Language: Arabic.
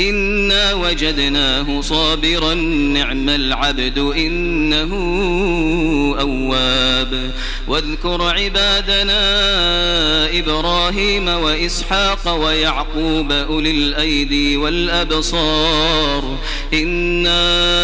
إنا وجدناه صابرا نعم العبد إنه أواب واذكر عبادنا إبراهيم وإسحاق ويعقوب أولي الأيدي والأبصار إِنَّا